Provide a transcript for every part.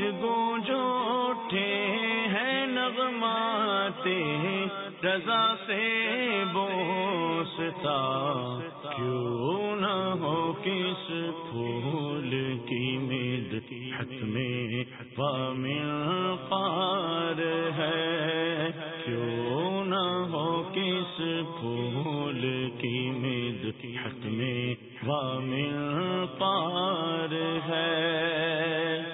گونج گونج اٹھے ہیں نغماتے، رضا سے بوستا۔ کیوں نہ ہو کس پھول کی مید حت میں پامل پار ہے۔ کیوں نہ ہو کس پھول کی مید حت میں پامل پار ہے۔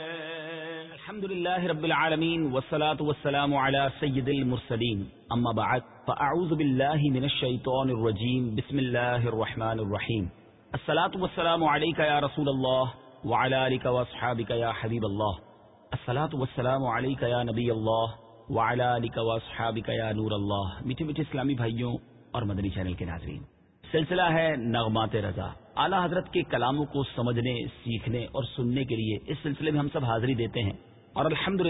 لله رب العالمين والصلاة والسلام على سيد المرسلين أما بعد فأعوذ بالله من الشيطان الرجيم بسم الله الرحمن الرحيم الصلاة والسلام عليك يا رسول الله وعلى آلك وأصحابك يا حبيب الله الصلاة والسلام عليك يا نبي الله وعلى آلك وأصحابك يا نور الله میٹھے میٹھے اسلامی بھائیوں اور مدنی چینل کے ناظرین، سلسلہ ہے نغمات رضا. اعلی حضرت کے کلاموں کو سمجھنے، سیکھنے اور سننے کے لیے اس سلسلے میں ہم سب حاضری دیتے ہیں۔ اور الحمد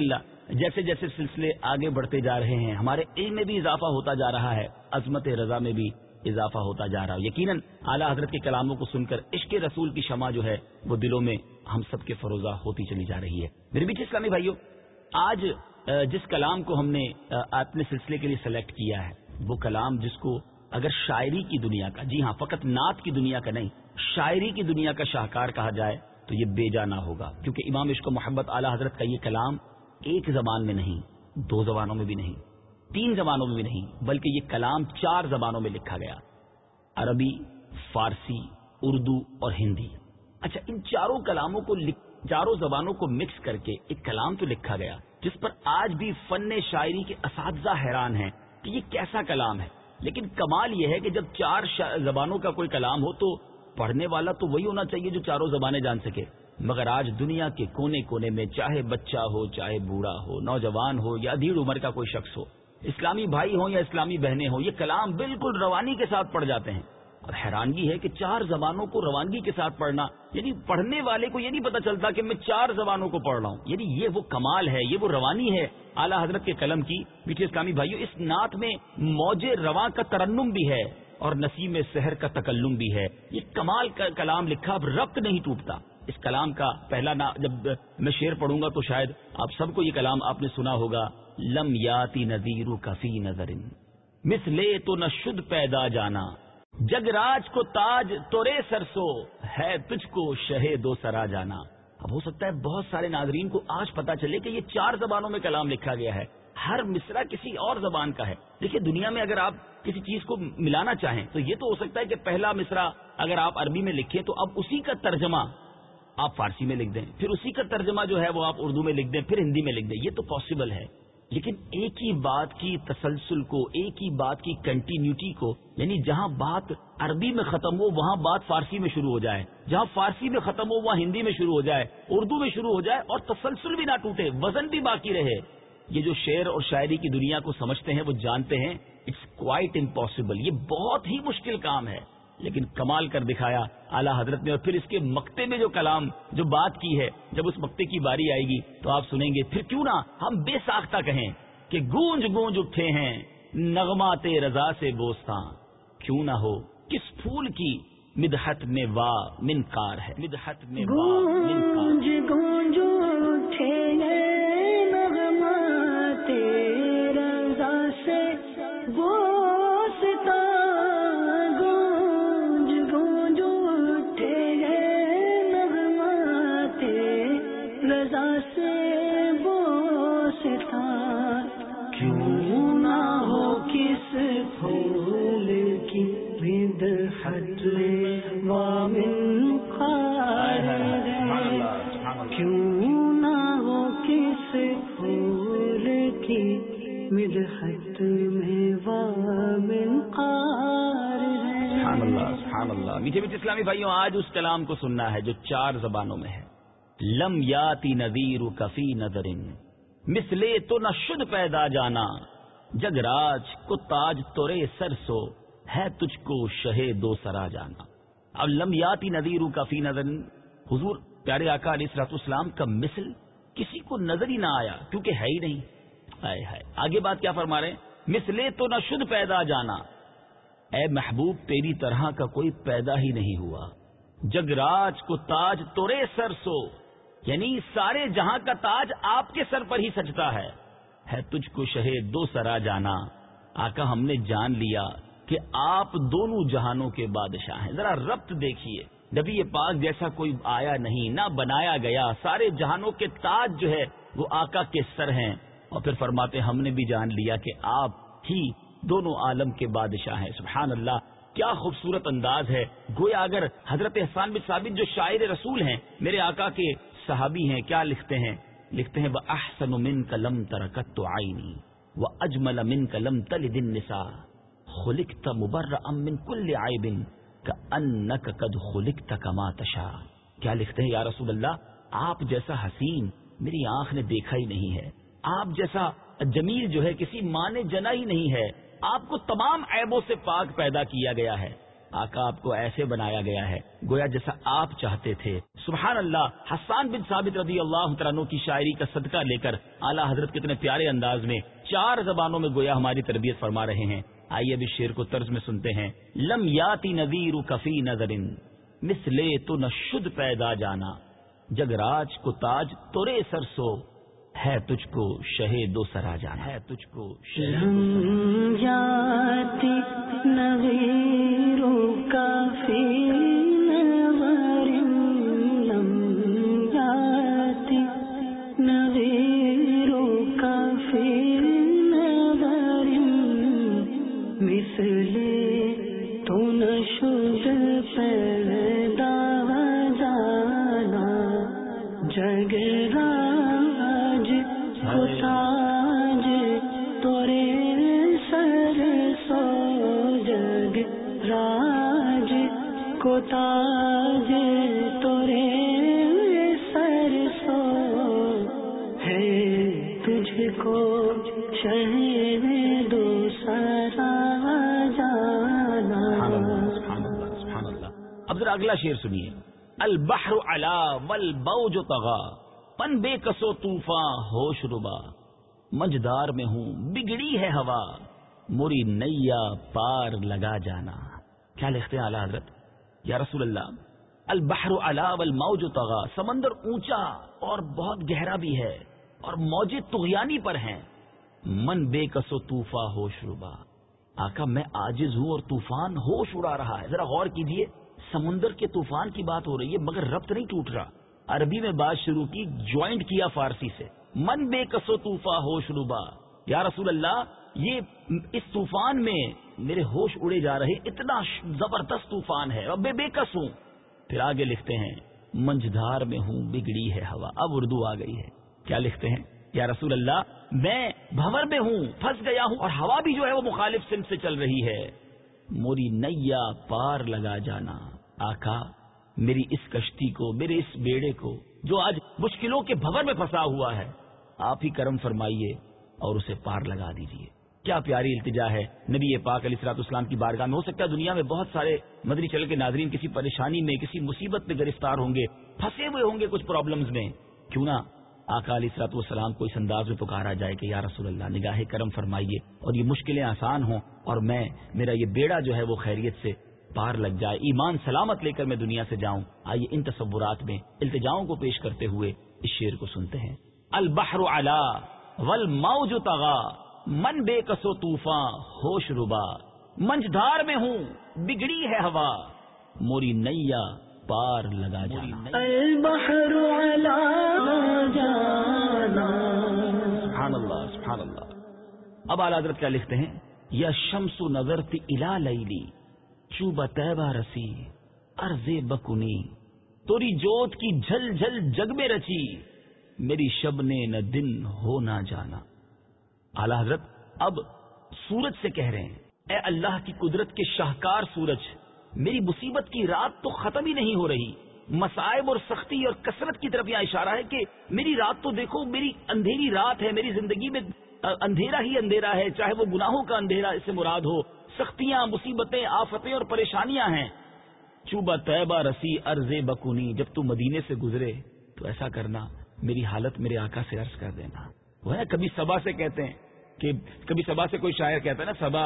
جیسے جیسے سلسلے آگے بڑھتے جا رہے ہیں، ہمارے علم میں بھی اضافہ ہوتا جا رہا ہے، عظمت رضا میں بھی اضافہ ہوتا جا رہا ہے۔ یقیناً اعلیٰ حضرت کے کلاموں کو سن کر عشق رسول کی شمع جو ہے، وہ دلوں میں ہم سب کے فروزہ ہوتی چلی جا رہی ہے۔ میرے بیچ اسلامی بھائیوں، آج جس کلام کو ہم نے اپنے سلسلے کے لیے سلیکٹ کیا ہے، وہ کلام جس کو اگر شاعری کی دنیا کا جی ہاں فقط نعت کی دنیا کا نہیں، شاعری کی دنیا کا شاہکار کہا جائے تو یہ بے جانا ہوگا۔ کیونکہ امام عشق و محبت اعلی حضرت کا یہ کلام ایک زبان میں نہیں، دو زبانوں میں بھی نہیں، تین زبانوں میں بھی نہیں، بلکہ یہ کلام چار زبانوں میں لکھا گیا۔ عربی، فارسی، اردو اور ہندی۔ اچھا ان چاروں کلاموں کو چاروں زبانوں کو مکس کر کے ایک کلام تو لکھا گیا، جس پر آج بھی فن شاعری کے اساتذہ حیران ہیں کہ یہ کیسا کلام ہے۔ لیکن کمال یہ ہے کہ جب چار زبانوں کا کوئی کلام ہو تو پڑھنے والا تو وہی ہونا چاہیے جو چاروں زبانیں جان سکے۔ مگر آج دنیا کے کونے کونے میں چاہے بچہ ہو، چاہے بوڑھا ہو، نوجوان ہو یا دھیڑ عمر کا کوئی شخص ہو، اسلامی بھائی ہوں یا اسلامی بہنیں ہوں، یہ کلام بالکل روانی کے ساتھ پڑھ جاتے ہیں۔ اور حیرانگی ہے کہ چار زبانوں کو روانگی کے ساتھ پڑھنا یعنی پڑھنے والے کو یہ نہیں پتا چلتا کہ میں چار زبانوں کو پڑھ رہا ہوں۔ یعنی یہ وہ کمال ہے، یہ وہ روانی ہے۔ اعلیٰ حضرت کے قلم کی میٹھے اسلامی بھائیوں اس نعت میں موج رواں کا ترنم بھی ہے۔ اور نسیم سحر کا تکلم بھی ہے۔ یہ کمال کا کلام لکھا اب ربط نہیں ٹوٹتا۔ اس کلام کا پہلا نا جب میں شعر پڑھوں گا تو شاید آپ سب کو یہ کلام آپ نے سنا ہوگا۔ لم یاتی نذیر کفی نظر۔ مس لے تو نہ شد پیدا جانا۔ جگ راج کو تاج تورے سرسو ہے تجھ کو شہ دو سرا جانا۔ اب ہو سکتا ہے بہت سارے ناظرین کو آج پتا چلے کہ یہ چار زبانوں میں کلام لکھا گیا ہے۔ ہر مصرا کسی اور زبان کا ہے۔ دیکھیے دنیا میں اگر آپ کسی چیز کو ملانا چاہیں، تو یہ تو ہو سکتا ہے کہ پہلا مصرا اگر آپ عربی میں لکھیں تو اب اسی کا ترجمہ آپ فارسی میں لکھ دیں۔ پھر اسی کا ترجمہ جو ہے وہ آپ اردو میں لکھ دیں، پھر ہندی میں لکھ دیں۔ یہ تو پاسبل ہے۔ لیکن ایک ہی بات کی تسلسل کو، ایک ہی بات کی کنٹینیوٹی کو یعنی جہاں بات عربی میں ختم ہو، وہاں بات فارسی میں شروع ہو جائے۔ جہاں فارسی میں ختم ہو، وہاں ہندی میں شروع ہو جائے، اردو میں شروع ہو جائے اور تسلسل بھی نہ ٹوٹے، وزن بھی باقی رہے۔ یہ جو شعر اور شاعری کی دنیا کو سمجھتے ہیں، وہ جانتے ہیں اٹس کوائٹ امپاسبل یہ بہت ہی مشکل کام ہے۔ لیکن کمال کر دکھایا اعلیٰ حضرت نے اور پھر اس کے مکتے میں جو کلام، جو بات کی ہے، جب اس مکتے کی باری آئے گی تو آپ سنیں گے، پھر کیوں نہ ہم بے ساختہ کہیں کہ گونج گونج اٹھے ہیں نغمات رضا سے بوستاں کیوں نہ ہو، کس پھول کی مدحت میں وا منکار ہے۔ مدحت میں وا گونج میٹھے میٹھے اسلامی بھائیوں، آج اس کلام کو سننا ہے جو چار زبانوں میں ہے۔ لم یاتی نذیر کفی نظر مسلے تو نہ شد پیدا جانا، جگ راج کو تاج تورے سر سو۔ ہے تجھ کو شہ دو سرا جانا۔ اب لم یاتی نذیر کفی نظر۔ حضور پیارے آکا علیہ اسلام کا مثل کسی کو نظر ہی نہ آیا، کیونکہ ہے ہی نہیں۔ آئے ہے آگے بات کیا فرما رہے مسلے تو نہ شد پیدا جانا۔ اے محبوب، تیری طرح کا کوئی پیدا ہی نہیں ہوا۔ جگ راج کو تاج تورے سر سو۔ یعنی سارے جہاں کا تاج آپ کے سر پر ہی سجتا ہے۔ ہے تجھ کو شہے دو سرا جانا۔ آقا، ہم نے جان لیا۔ کہ آپ دونوں جہانوں کے بادشاہ ہیں۔ ذرا ربط دیکھیے۔ نبی پاک جیسا کوئی آیا نہیں، نہ بنایا گیا، سارے جہانوں کے تاج جو ہے وہ آقا کے سر ہیں۔ اور پھر فرماتے ہم نے بھی جان لیا کہ آپ ہی دونوں عالم کے بادشاہ ہیں۔ سبحان اللہ، کیا خوبصورت انداز ہے۔ گویا اگر حضرت حسان بن ثابت جو شاعر رسول ہیں، میرے آقا کے صحابی ہیں، کیا لکھتے ہیں؟ لکھتے ہیں وہ احسن من کلم ترکت تو آئینی وہ اجمل من کلم تل دن نسا خلکت مبر امن کل آئے بن کا ان قد خلکت کما تشا کیا لکھتے ہیں یا رسول اللہ؟ آپ جیسا حسین میری آنکھ نے دیکھا ہی نہیں ہے۔ آپ جیسا جمیل جو ہے کسی ماں نے جنا ہی نہیں ہے۔ آپ کو تمام عیبوں سے پاک پیدا کیا گیا ہے۔ آقا آپ کو ایسے بنایا گیا ہے۔ گویا جیسا آپ چاہتے تھے۔ سبحان اللہ، حسان بن ثابت رضی اللہ عنہ کی شاعری کا صدقہ لے کر اعلیٰ حضرت کتنے پیارے انداز میں چار زبانوں میں گویا ہماری تربیت فرما رہے ہیں۔ آئیے ابھی شیر کو طرز میں سنتے ہیں۔ لم یاتی نذیر کفی نظر مسلے تو نہ شد پیدا جانا۔ جگ راج کو تاج تورے سرسو ہے تجھ کو شہید دو سرا جانا۔ ہے تجھ کو کافی مثلے تو نشد شیر سنیے۔ البحر علا والبوج طغا، پن بے کسو طوفان ہوش ربا۔ مجدار میں ہوں، بگڑی ہے ہوا۔ موری نیا پار لگا جانا۔ کیا لکھتے ہیں اعلی حضرت؟ یا رسول اللہ، البحر علا والموج طغا، سمندر اونچا اور بہت گہرا بھی ہے اور موجے تغیانی پر ہیں۔ من بے کسو طوفان ہوش ربا۔ آقا، میں آجز ہوں اور طوفان ہوش اڑا رہا ہے۔ ذرا غور کیجیے۔ سمندر کے طوفان کی بات ہو رہی ہے، مگر ربط نہیں ٹوٹ رہا۔ عربی میں بات شروع کی، جوائنٹ کیا فارسی سے۔ من بے کسو طوفان ہوش ربا۔ یا رسول اللہ، یہ اس طوفان میں میرے ہوش اڑے جا رہے، اتنا زبردست طوفان ہے۔ اور بے بے کس ہوں؟ پھر آگے لکھتے ہیں منجدھار میں ہوں، بگڑی ہے ہوا۔ اب اردو آ گئی ہے۔ کیا لکھتے ہیں؟ یا رسول اللہ، میں بھور میں ہوں، پھنس گیا ہوں، اور ہوا بھی جو ہے وہ مخالف سمت سے چل رہی ہے۔ موری نیا پار لگا جانا۔ آقا، میری اس کشتی کو، میرے اس بیڑے کو، جو آج مشکلوں کے بھور میں پھنسا ہوا ہے، آپ ہی کرم فرمائیے اور اسے پار لگا دیجیے۔ کیا پیاری التجا ہے۔ نبی پاک علیہ السلاط اسلام کی بارگاہ میں ہو سکتا ہے دنیا میں بہت سارے مدری چل کے ناظرین کسی پریشانی میں، کسی مصیبت میں گرفتار ہوں گے، پھنسے ہوئے ہوں گے کچھ پرابلمز میں۔ کیوں نہ آقا علیہ السلاط والسلام کو اس انداز میں پکارا جائے کہ یا رسول اللہ، نگاہ کرم فرمائیے اور یہ مشکلیں آسان ہوں اور میں، میرا یہ بیڑا جو ہے وہ خیریت سے پار لگ جائے ایمان سلامت لے کر میں دنیا سے جاؤں۔ آئیے ان تصورات میں التجاؤں کو پیش کرتے ہوئے اس شعر کو سنتے ہیں۔ البحر علا والموج طغا من بے کسو طوفان ہوش ربا۔ منجدار میں ہوں بگڑی ہے ہوا۔ موری نیا پار لگا جانا۔ البحر علا جانا۔ سبحان اللہ سبحان اللہ اب اعلی حضرت کیا لکھتے ہیں؟ یا شمس نظر تی الا لیلی۔ چوب تیبا رسی ارض بکنی توری جوت کی جھل جھل جگ میں رچی، میری شب نے نہ دن ہو نہ جانا۔ اعلی حضرت اب سورج سے کہہ رہے ہیں، اے اللہ کی قدرت کے شاہکار سورج، میری مصیبت کی رات تو ختم ہی نہیں ہو رہی۔ مسائب اور سختی اور کثرت کی طرف یہاں اشارہ ہے کہ میری رات تو دیکھو، میری اندھیری رات ہے، میری زندگی میں، اندھیرا ہی اندھیرا ہے، چاہے وہ گناہوں کا اندھیرا اس سے مراد ہو سختیاں، مصیبتیں، آفتیں اور پریشانیاں ہیں۔ چوبا طیبہ رسی ارض بکونی، جب تو مدینے سے گزرے تو ایسا کرنا، میری حالت میرے آقا سے عرض کر دینا۔ وہ ہے، کبھی سبا سے کہتے ہیں کہ، کبھی سبا سے کوئی شاعر کہتا ہے نا، سبا،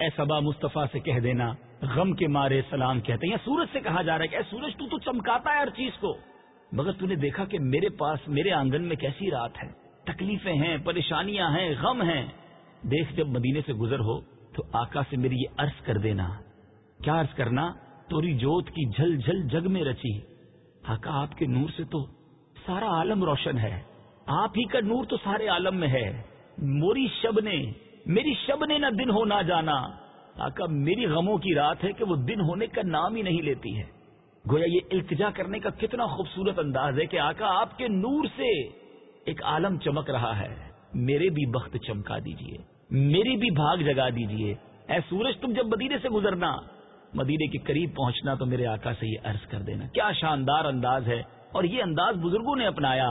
اے سبا مصطفیٰ سے کہہ دینا، غم کے مارے سلام کہتے ہیں۔ یا سورج سے کہا جا رہا ہے کہ اے سورج، تو تو چمکاتا ہے ہر چیز کو۔ مگر تو نے دیکھا کہ میرے پاس، میرے آنگن میں کیسی رات ہے۔ تکلیفیں ہیں، پریشانیاں ہیں، غم ہیں۔ دیکھ جب مدینے سے گزر ہو تو آقا سے میری یہ عرض کر دینا۔ کیا عرض کرنا؟ توری جوت کی جھل جھل جگ میں رچی۔ آقا، آپ کے نور سے تو سارا عالم روشن ہے۔ آپ ہی کا نور تو سارے عالم میں ہے۔ موری شب نے میری شب نے نہ دن ہو نہ جانا۔ آقا، میری غموں کی رات ہے کہ وہ دن ہونے کا نام ہی نہیں لیتی ہے۔ گویا یہ التجا کرنے کا کتنا خوبصورت انداز ہے کہ آقا، آپ کے نور سے ایک عالم چمک رہا ہے۔ میرے بھی بخت چمکا دیجیے۔ میری بھی بھاگ جگا دیجیے۔ اے سورج، تم جب مدینے سے گزرنا، مدینے کے قریب پہنچنا تو میرے آقا سے یہ عرض کر دینا۔ کیا شاندار انداز ہے۔ اور یہ انداز بزرگوں نے اپنایا۔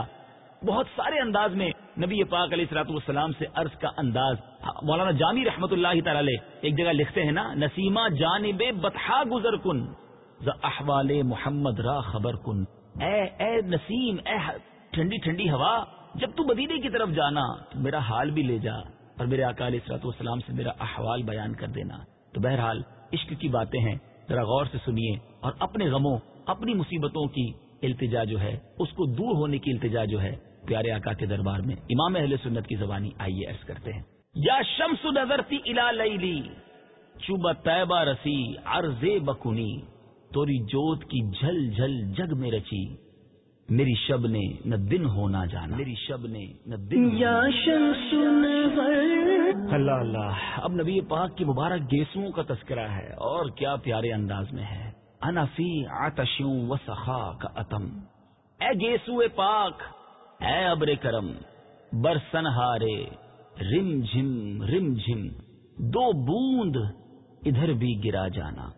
بہت سارے انداز میں نبی پاک علیہ السلاط والسلام سے عرض کا انداز۔ مولانا جامی رحمت اللہ تعالی ایک جگہ لکھتے ہیں نا، نسیمہ جانب بتہا گزر کن احوال محمد را خبر کن۔ اے اے نسیم، اے ٹھنڈی ٹھنڈی ہوا، جب تو مدینے کی طرف جانا، تو میرا حال بھی لے جا۔ اور میرے اکال اسرات والسلام سے میرا احوال بیان کر دینا۔ تو بہرحال عشق کی باتیں ہیں، ذرا غور سے سنیے اور اپنے غموں، اپنی مصیبتوں کی التجا جو ہے، اس کو دور ہونے کی التجا جو ہے، پیارے آقا کے دربار میں امام اہل سنت کی زبانی آئیے عرض کرتے ہیں۔ یا شمس نظرتی الا لیلی چوبا طیبہ رسی، عرض بکنی توری جوت کی جھل جھل جگ میں رچی۔ میری شب نے نہ دن ہونا جانا۔ میری شب نے نہ دن یا اللہ اللہ اب نبی پاک کی مبارک گیسوں کا تذکرہ ہے۔ اور کیا پیارے انداز میں ہے۔ انفی آتشوں و سخا کا اتم۔ اے گیسو پاک اے ابر کرم برسن ہارے رم جھم رم جھم۔ دو بوند ادھر بھی گرا جانا۔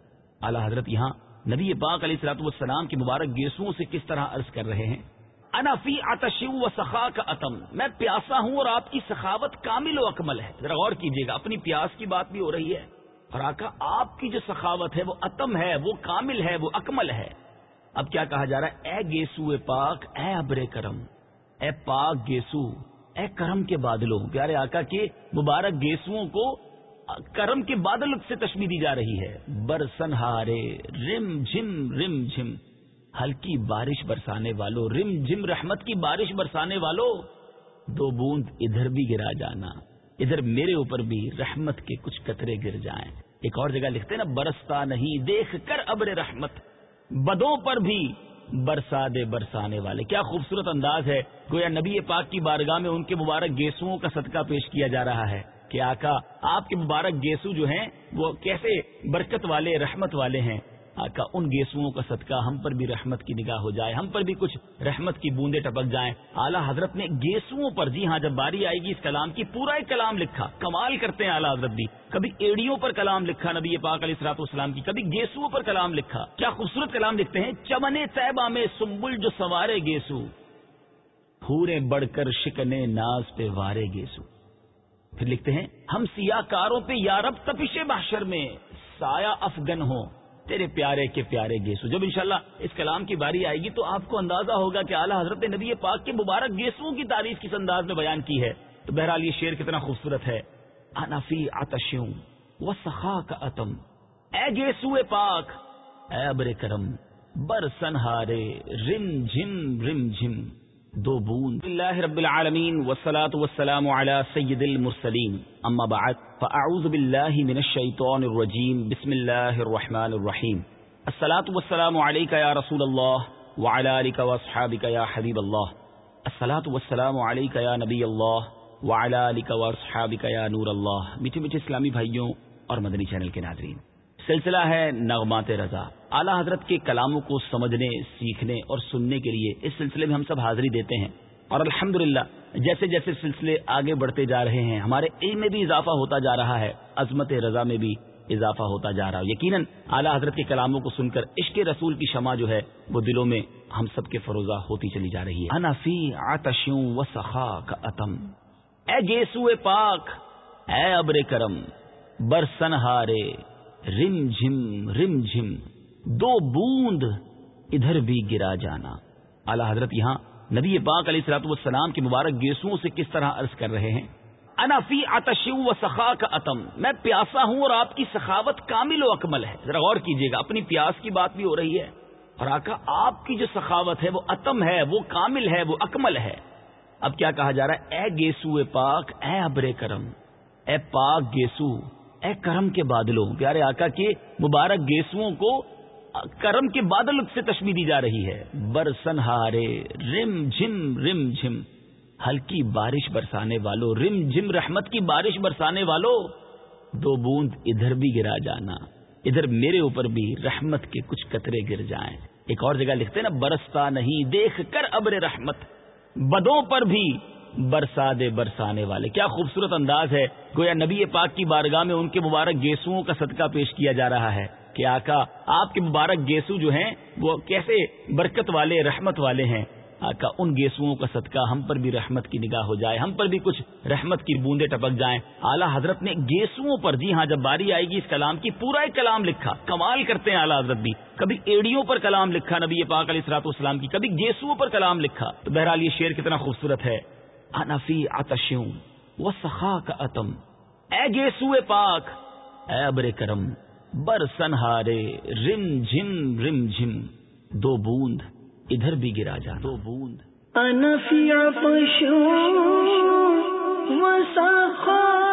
اعلی حضرت یہاں نبی پاک علیہ السلاط والسلام کی مبارک گیسوں سے کس طرح عرض کر رہے ہیں؟ انفی آتش و سخا کا اتم، میں پیاسا ہوں اور آپ کی سخاوت کامل و اکمل ہے۔ ذرا غور کیجیے گا، اپنی پیاس کی بات بھی ہو رہی ہے۔ اور آقا، آپ کی جو سخاوت ہے وہ اتم ہے، وہ کامل ہے، وہ اکمل ہے۔ اب کیا کہا جا رہا ہے؟ اے گیسو پاک، اے ابر کرم، اے پاک گیسو، اے کرم کے بادلوں۔ پیارے آقا کے مبارک گیسو کو کرم کے بادل سے تشمی دی جا رہی ہے۔ برسن ہارے، رم جھم رم جھم۔ ہلکی بارش برسانے والوں رم جھم رحمت کی بارش برسانے والوں دو بوند ادھر بھی گرا جانا، ادھر میرے اوپر بھی رحمت کے کچھ قطرے گر جائیں۔ ایک اور جگہ لکھتے نا، برستا نہیں، دیکھ کر ابر رحمت۔ بدوں پر بھی برسا دے برسانے والے۔ کیا خوبصورت انداز ہے۔ گویا نبی پاک کی بارگاہ میں ان کے مبارک گیسو کا صدقہ پیش کیا جا رہا ہے۔ کہ آقا، آپ کے مبارک گیسو جو ہیں، وہ کیسے برکت والے، رحمت والے ہیں؟ آقا، ان گیسوؤں کا صدقہ ہم پر بھی رحمت کی نگاہ ہو جائے، ہم پر بھی کچھ رحمت کی بوندے ٹپک جائیں۔ اعلیٰ حضرت نے گیسوؤں پر جی ہاں جب باری آئے گی اس کلام کی، پورا ایک کلام لکھا۔ کمال کرتے ہیں اعلیٰ حضرت بھی۔ کبھی ایڑیوں پر کلام لکھا نبی پاک علیہ السلاط والسلام کی، کبھی گیسوؤں پر کلام لکھا۔ کیا خوبصورت کلام لکھتے ہیں، چمنے طیبہ میں سمبل جو سوارے گیسو پورے بڑھ کر شکنے ناز پہ وارے گیسو۔ پھر لکھتے ہیں، ہم سیاہ کاروں پہ یارب تپش بحشر میں سایہ افغن ہوں۔ تیرے پیارے کے پیارے گیسو۔ جب انشاءاللہ اس کلام کی باری آئے گی تو آپ کو اندازہ ہوگا کہ اعلیٰ حضرت نبی پاک کے مبارک گیسو کی تعریف کس انداز میں بیان کی ہے۔ تو بہرحال یہ شعر کتنا خوبصورت ہے۔ انفی آتشوں و سخا کا اتم۔ اے گیسو پاک، اے ابر کرم بر سنہارے رم جھم رم جھم۔ دو بوند. اللہ رب العالمین والصلاة والسلام على سید المرسلین. اما بعد، فاعوذ باللہ من الشیطان الرجیم. بسم اللہ الرحمن الرحیم. الصلاة والسلام علیکہ یا رسول اللہ وعلى آلک واصحابک یا حبیب اللہ. الصلاة والسلام علیکہ یا نبی اللہ وعلى آلک واصحابک یا نور اللہ. میٹھے میٹھے اسلامی بھائیوں اور مدنی چینل کے ناظرین. سلسلہ ہے نغمات رضا۔ اعلی حضرت کے کلاموں کو سمجھنے، سیکھنے اور سننے کے لیے اس سلسلے میں ہم سب حاضری دیتے ہیں۔ اور الحمد جیسے جیسے سلسلے آگے بڑھتے جا رہے ہیں، ہمارے علم میں بھی اضافہ ہوتا جا رہا ہے، عظمت رضا میں بھی اضافہ ہوتا جا رہا۔ ہے یقیناً اعلیٰ حضرت کے کلاموں کو سن کر عشق رسول کی شمع جو ہے، وہ دلوں میں ہم سب کے فروزہ ہوتی چلی جا رہی ہے۔ انفی آتشوں و سخا کا اتم۔ اے گیسو پاک، اے ابر کرم، برسن ہارے۔ رم جھم رم جھم دو بوند ادھر بھی گرا جانا۔ اعلی حضرت یہاں نبی پاک علیہ السلاط والسلام کی مبارک گیسوں سے کس طرح عرض کر رہے ہیں؟ انفی آتش و سخا کا اتم، میں پیاسا ہوں اور آپ کی سخاوت کامل و اکمل ہے۔ ذرا غور کیجیے گا، اپنی پیاس کی بات بھی ہو رہی ہے۔ اور آقا، آپ کی جو سخاوت ہے وہ اتم ہے، وہ کامل ہے، وہ اکمل ہے۔ اب کیا کہا جا رہا ہے؟ اے گیسو پاک، اے ابر کرم، اے پاک گیسو اے کرم کے بادلوں، پیارے آقا کے مبارک گیسو کو کرم کے بادل سے تشمی دی جا رہی ہے۔ برسن ہارے رم جھم رم جھم۔ ہلکی بارش برسانے والوں رم جم رحمت کی بارش برسانے والوں دو بوند ادھر بھی گرا جانا، ادھر میرے اوپر بھی رحمت کے کچھ قطرے گر جائیں۔ ایک اور جگہ لکھتے نا، برستا نہیں، دیکھ کر ابر رحمت۔ بدوں پر بھی برسا دے برسانے والے۔ کیا خوبصورت انداز ہے۔ گویا نبی پاک کی بارگاہ میں ان کے مبارک گیسو کا صدقہ پیش کیا جا رہا ہے۔ کہ آقا، آپ کے مبارک گیسو جو ہیں، وہ کیسے برکت والے، رحمت والے ہیں۔ آقا، ان گیسوؤں کا صدقہ ہم پر بھی رحمت کی نگاہ ہو جائے، ہم پر بھی کچھ رحمت کی بوندے ٹپک جائیں۔ اعلیٰ حضرت نے گیسوؤں پر جی ہاں جب باری آئے گی اس کلام کی، پورا ایک کلام لکھا۔ کمال کرتے ہیں اعلیٰ حضرت بھی۔ کبھی ایڑیوں پر کلام لکھا نبی پاک علیہ السلاط اسلام کی، کبھی گیسوؤں پر کلام لکھا۔ تو بہرحال یہ شعر کتنا خوبصورت ہے۔ انفی آتشوں وہ سخا کا اتم۔ اے گیسو پاک اے ابر کرم بر سنہارے رم جھم رم جھم دو بوند ادھر بھی گرا جا دو بوند۔ انفیا پشو کا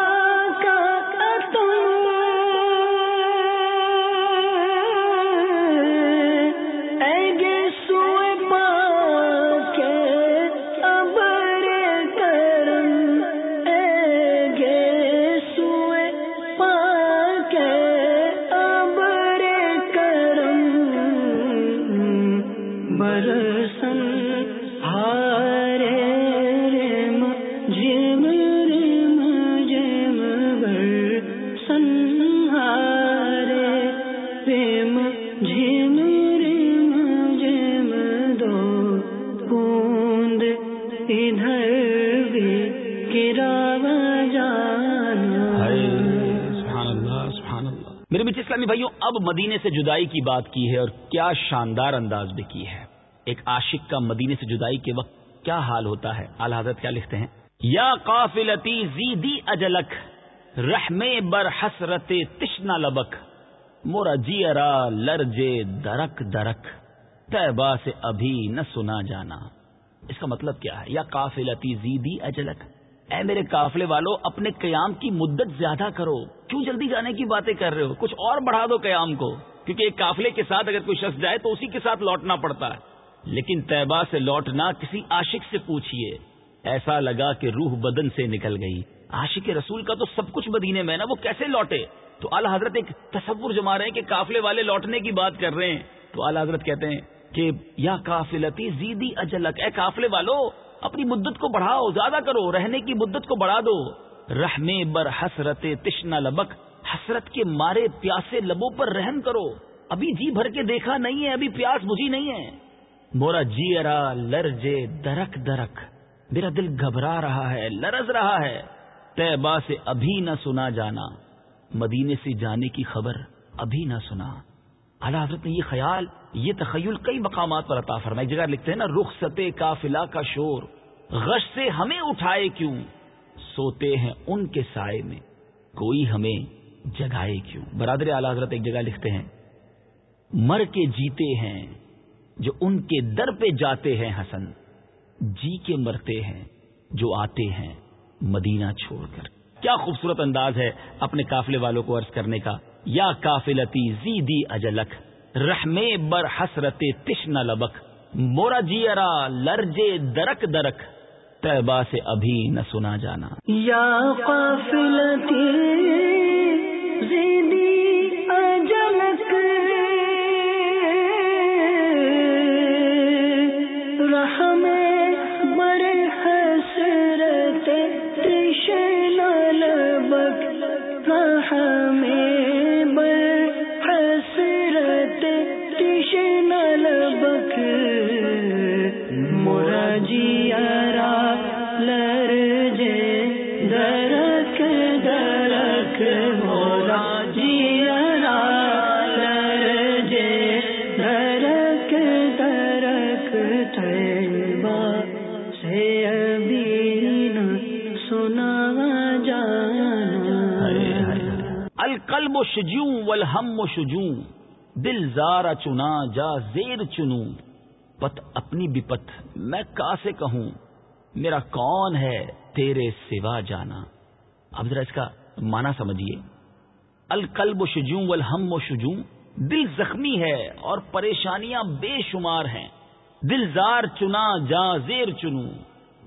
اب مدینے سے جدائی کی بات کی ہے اور کیا شاندار انداز میں کی ہے۔ ایک عاشق کا مدینے سے جدائی کے وقت کیا حال ہوتا ہے؟ اعلی حضرت کیا لکھتے ہیں؟ یا قافلتی زیدی اجلک رحم بر حسرت تشنا لبک، مورا جیرا لرجے درک درک تیبا سے ابھی نہ سنا جانا۔ اس کا مطلب کیا ہے؟ یا قافلتی زیدی اجلک۔ اے میرے قافلے والو، اپنے قیام کی مدت زیادہ کرو۔ کیوں جلدی جانے کی باتیں کر رہے ہو؟ کچھ اور بڑھا دو قیام کو۔ کیونکہ ایک قافلے کے ساتھ اگر کوئی شخص جائے تو اسی کے ساتھ لوٹنا پڑتا ہے۔ لیکن طیبہ سے لوٹنا کسی عاشق سے پوچھئے۔ ایسا لگا کہ روح بدن سے نکل گئی۔ عاشق رسول کا تو سب کچھ مدینے میں نا، وہ کیسے لوٹے؟ تو اعلی حضرت ایک تصور جما رہے ہیں کہ قافلے والے لوٹنے کی بات کر رہے ہیں۔ تو اعلی حضرت کہتے ہیں کہ یا کافلتی زیدی اجلک۔ اے قافلے والو اپنی مدت کو بڑھاؤ، زیادہ کرو، رہنے کی مدت کو بڑھا دو۔ رحمے بر حسرت تشنا لبک، حسرت کے مارے پیاسے لبوں پر رحم کرو۔ ابھی جی بھر کے دیکھا نہیں ہے، ابھی پیاس بجھی نہیں ہے۔ مورا جی ارا لرجے درک درک، میرا دل گھبرا رہا ہے، لرز رہا ہے۔ طیبہ سے ابھی نہ سنا جانا، مدینے سے جانے کی خبر ابھی نہ سنا۔ اعلیٰ حضرت نے یہ خیال یہ تخیل کئی مقامات پر عطا فرمائے۔ جگہ لکھتے ہیں نا رخ ستے کا کا شور۔ غش سے ہمیں اٹھائے کیوں؟ سوتے ہیں ان کے سائے میں۔ کوئی ہمیں جگائے کیوں؟ برادر اعلی حضرت ایک جگہ لکھتے ہیں، مر کے جیتے ہیں، جو ان کے در پہ جاتے ہیں حسن۔ جی کے مرتے ہیں، جو آتے ہیں مدینہ چھوڑ کر۔ کیا خوبصورت انداز ہے اپنے قافلے والوں کو عرض کرنے کا۔ یا کافلتی زیدی اجلک۔ رحمے بر حسرت تشن لبک، مورا جیرا لرجے درک درک تہبا سے ابھی نہ سنا جانا۔ یا قافلتی زارا چنا، جا زیر چنوں پت اپنی بپت میں کا سے کہوں؟ میرا کون ہے تیرے سوا جانا؟ اب ذرا اس کا معنی سمجھیے۔ القلب و شجوں والہم و شجوں۔ دل زخمی ہے اور پریشانیاں بے شمار ہیں۔ دل زار چنا، جا زیر چنوں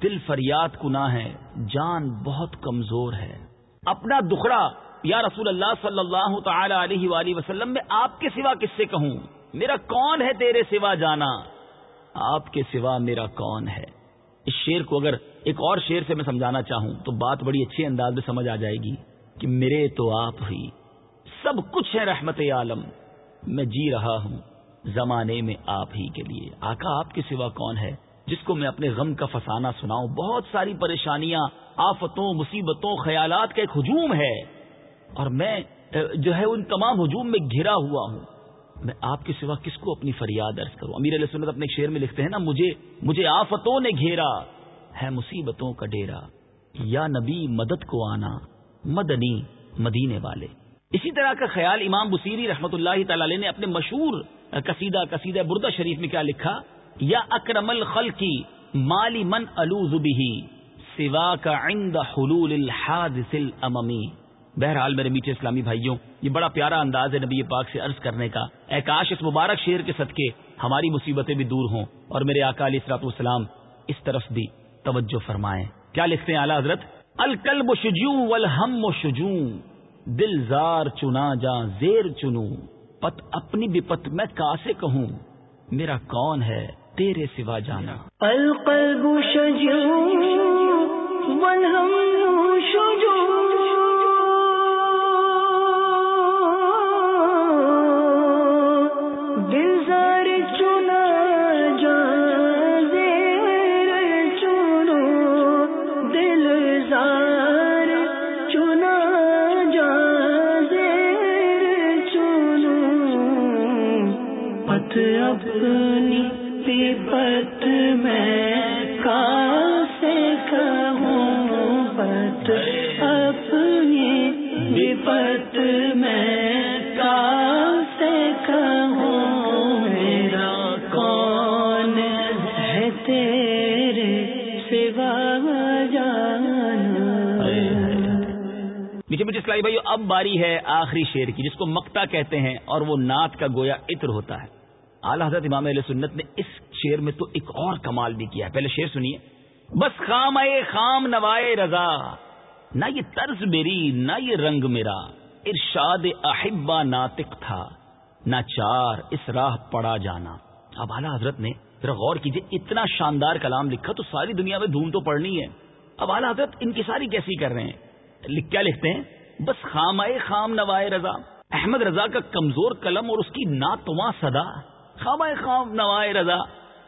دل فریاد کنا ہے، جان بہت کمزور ہے۔ اپنا دکھڑا یا رسول اللہ صلی اللہ تعالی علیہ وآلہ وسلم، میں آپ کے سوا کس سے کہوں؟ میرا کون ہے تیرے سوا جانا؟ آپ کے سوا میرا کون ہے؟ اس شیر کو اگر ایک اور شیر سے میں سمجھانا چاہوں، تو بات بڑی اچھی انداز میں سمجھ آ جائے گی کہ میرے تو آپ ہی۔ سب کچھ ہے رحمت عالم۔ میں جی رہا ہوں زمانے میں آپ ہی کے لیے۔ آقا، آپ کے سوا کون ہے؟ جس کو میں اپنے غم کا فسانہ سناؤں، بہت ساری پریشانیاں، آفتوں، مصیبتوں، خیالات کا ایک ہجوم ہے۔ اور میں جو ہے ان تمام ہجوم میں گھرا ہوا ہوں۔ میں آپ کے سوا کس کو اپنی فریاد ارض کروں؟ امیر علیہ سنت اپنے شعر میں لکھتے ہیں نا، مجھے مجھے آفتوں نے گھیرا، ہے مصیبتوں کا ڈیرا۔ یا نبی، مدد کو آنا، مدنی، مدینے والے۔ اسی طرح کا خیال امام بصیری رحمت اللہ تعالی نے اپنے مشہور قصیدہ قصیدہ بردہ شریف میں کیا لکھا؟ یا اکرم الخل کی مالی من الوزبی سوا کا عند حلول الحادث الاممی۔ بہرحال میرے میٹھے اسلامی بھائیوں، یہ بڑا پیارا انداز ہے نبی پاک سے عرض کرنے کا۔ اے کاش اس مبارک شیر کے صدقے ہماری مصیبتیں بھی دور ہوں اور میرے اکالی اسرات والسلام اس طرف بھی توجہ فرمائیں۔ کیا لکھتے ہیں اعلیٰ حضرت؟ الکلب شجوں والہم و دل زار چنا جا زیر چنوں پت اپنی بھی پت میں کاسے کہوں؟ میرا کون ہے تیرے سوا جانا۔ القلب شجوں والہم شجوں اسلائی بھائی اب باری ہے آخری شیر کی، جس کو مکتا کہتے ہیں اور وہ نعت کا گویا عطر ہوتا ہے۔ اعلی حضرت امام علیہ سنت نے اس شیر میں تو ایک اور کمال بھی کیا ہے۔ پہلے شیر سنیے۔ بس خام اے خام نوائے رضا، نہ یہ طرز میری، نہ یہ رنگ میرا۔ ارشاد احبا ناطق تھا، نہ چار اس راہ پڑا جانا۔ اب اعلیٰ حضرت نے، ذرا غور کیجیے اتنا شاندار کلام لکھا تو ساری دنیا میں دھوم تو پڑنی ہے۔ اب اعلیٰ حضرت ان کی ساری کیسی کر رہے ہیں؟ کیا لکھتے ہیں؟ بس خامائے خام نوائے رضا۔ احمد رضا کا کمزور قلم اور اس کی ناتواں صدا۔ خام آئے، خام نوائے رضا۔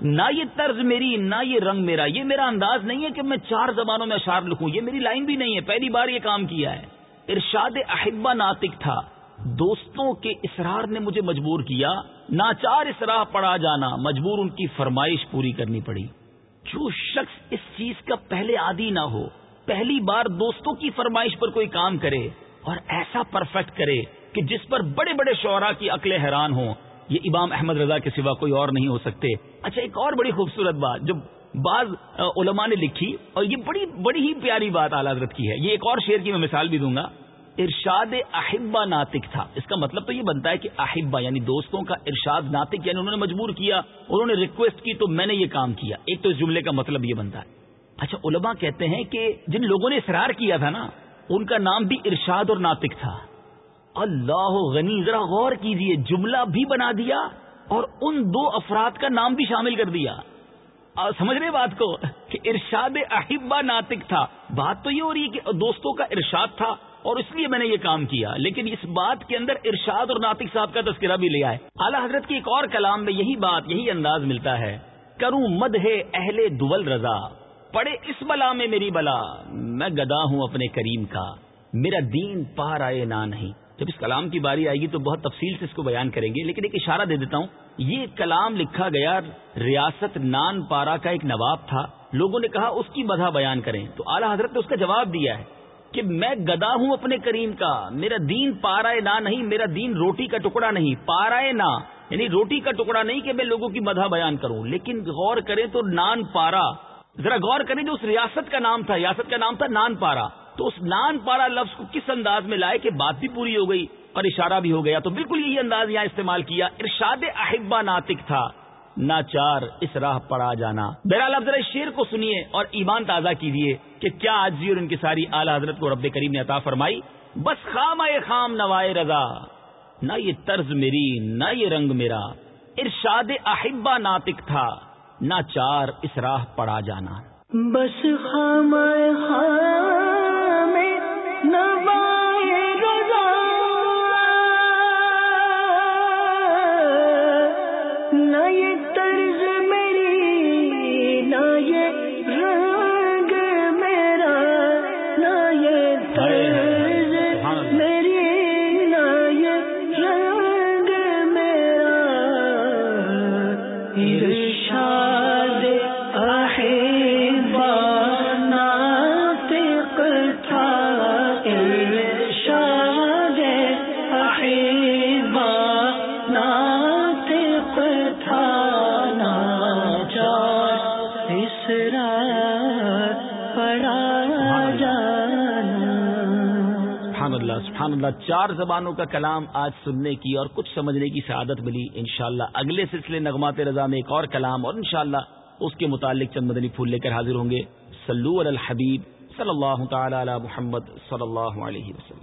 نہ یہ طرز میری، نہ یہ رنگ میرا۔ یہ میرا انداز نہیں ہے کہ میں چار زبانوں میں اشار لکھوں۔ یہ میری لائن بھی نہیں ہے۔ پہلی بار یہ کام کیا ہے۔ ارشاد احبا ناطق تھا۔ دوستوں کے اسرار نے مجھے مجبور کیا۔ ناچار اسراہ پڑا جانا۔ مجبور ان کی فرمائش پوری کرنی پڑی۔ جو شخص اس چیز کا پہلے عادی نہ ہو پہلی بار دوستوں کی فرمائش پر کوئی کام کرے اور ایسا پرفیکٹ کرے کہ جس پر بڑے بڑے شعراء کی عقلیں حیران ہوں، یہ امام احمد رضا کے سوا کوئی اور نہیں ہو سکتے۔ اچھا ایک اور بڑی خوبصورت بات جو بعض علماء نے لکھی اور یہ بڑی بڑی ہی پیاری بات اعلی حضرت کی ہے۔ یہ ایک اور شعر کی میں مثال بھی دوں گا۔ ارشاد احبا ناطق تھا۔ اس کا مطلب تو یہ بنتا ہے کہ احبا یعنی دوستوں کا ارشاد ناطق یعنی انہوں نے مجبور کیا، انہوں نے ریکویسٹ کی تو میں نے یہ کام کیا۔ ایک تو اس جملے کا مطلب یہ بنتا ہے۔ اچھا علماء کہتے ہیں کہ جن لوگوں نے اصرار کیا تھا نا، ان کا نام بھی ارشاد اور ناطق تھا۔ اللہ غنی، ذرا غور کیجیے، جملہ بھی بنا دیا اور ان دو افراد کا نام بھی شامل کر دیا۔ سمجھ رہے بات کو؟ کہ ارشاد احبا ناطق تھا۔ بات تو یہ ہو رہی ہے کہ دوستوں کا ارشاد تھا اور اس لیے میں نے یہ کام کیا۔ لیکن اس بات کے اندر ارشاد اور ناطق صاحب کا تذکرہ بھی لیا ہے اعلی حضرت کی ایک اور کلام میں یہی بات، یہی انداز ملتا ہے۔ کروں مد ہے اہل دول رضا۔ پڑے اس بلا میں میری بلا۔ میں گدا ہوں اپنے کریم کا۔ میرا دین پار آئے نہ نہیں۔ جب اس کلام کی باری آئے گی تو بہت تفصیل سے اس کو بیان کریں گے۔ لیکن ایک اشارہ دے دیتا ہوں۔ یہ کلام لکھا گیا ریاست نان پارا کا ایک نواب تھا۔ لوگوں نے کہا اس کی مدح بیان کریں۔ تو اعلیٰ حضرت نے اس کا جواب دیا ہے کہ میں گدا ہوں اپنے کریم کا۔ میرا دین پارائے نہ نہیں۔ میرا دین روٹی کا ٹکڑا نہیں۔ پارائے نہ۔ یعنی روٹی کا ٹکڑا نہیں کہ میں لوگوں کی مدح بیان کروں۔ لیکن غور کریں تو نان پارا ذرا غور کریں جو اس ریاست کا نام تھا، ریاست کا نام تھا نان پارا تو اس نان پارا لفظ کو کس انداز میں لائے کہ بات بھی پوری ہو گئی اور اشارہ بھی ہو گیا؟ تو بالکل یہی انداز یہاں استعمال کیا۔ ارشاد احبا ناطق تھا۔ ناچار اس راہ پڑا جانا۔ بہرحال اب ذرا شیر کو سنیے اور ایمان تازہ کیجیے کہ کیا آجی اور ان کی ساری اعلی حضرت کو رب کریم نے عطا فرمائی۔ بس خام خام، نوائے رضا۔ نہ یہ طرز میری، نہ یہ رنگ میرا۔ ارشاد احبا ناطق تھا۔ نہ چار اس راہ پڑا جانا۔ بس خام خام چار زبانوں کا کلام آج سننے کی اور کچھ سمجھنے کی سعادت ملی، انشاءاللہ اگلے سلسلے نغمات رضا میں ایک اور کلام اور انشاءاللہ اس کے متعلق چند مدنی پھول لے کر حاضر ہوں گے۔ سلو الحبیب صلی اللہ تعالی علی محمد صلی اللہ علیہ وسلم۔